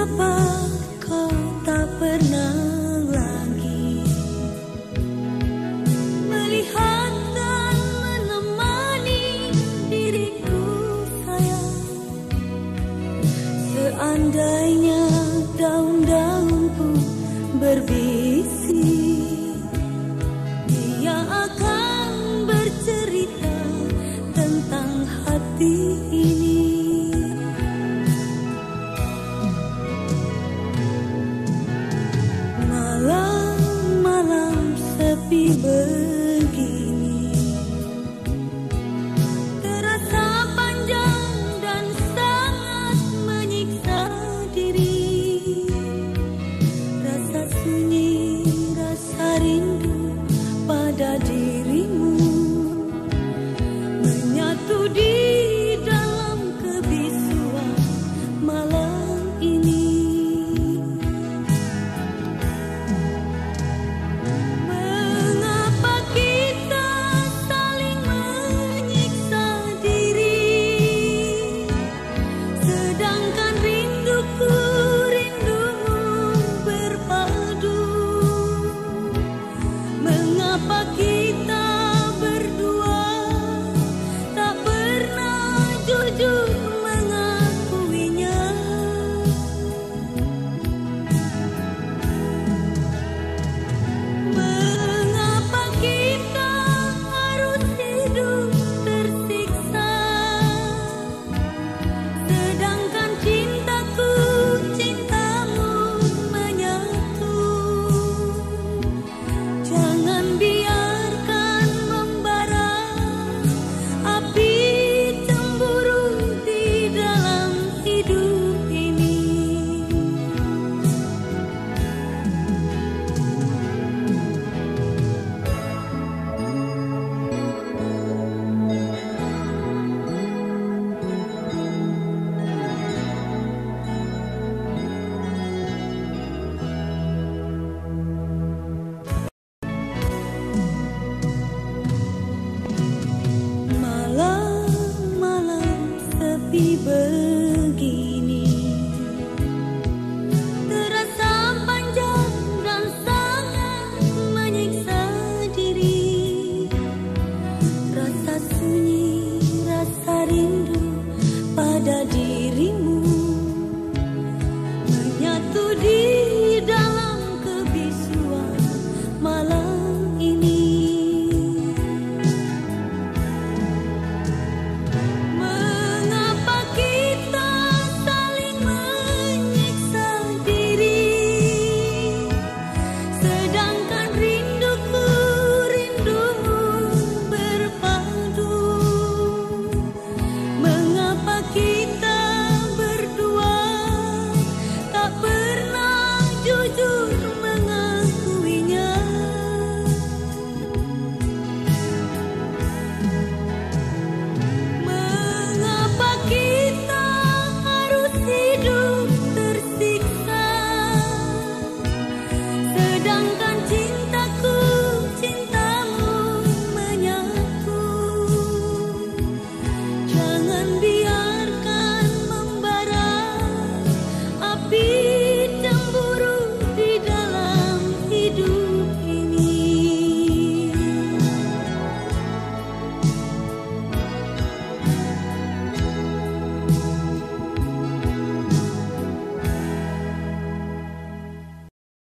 Mengapa kau tak pernah lagi melihat dan menemani diriku sayang? Seandainya daun-daun pun berbisik.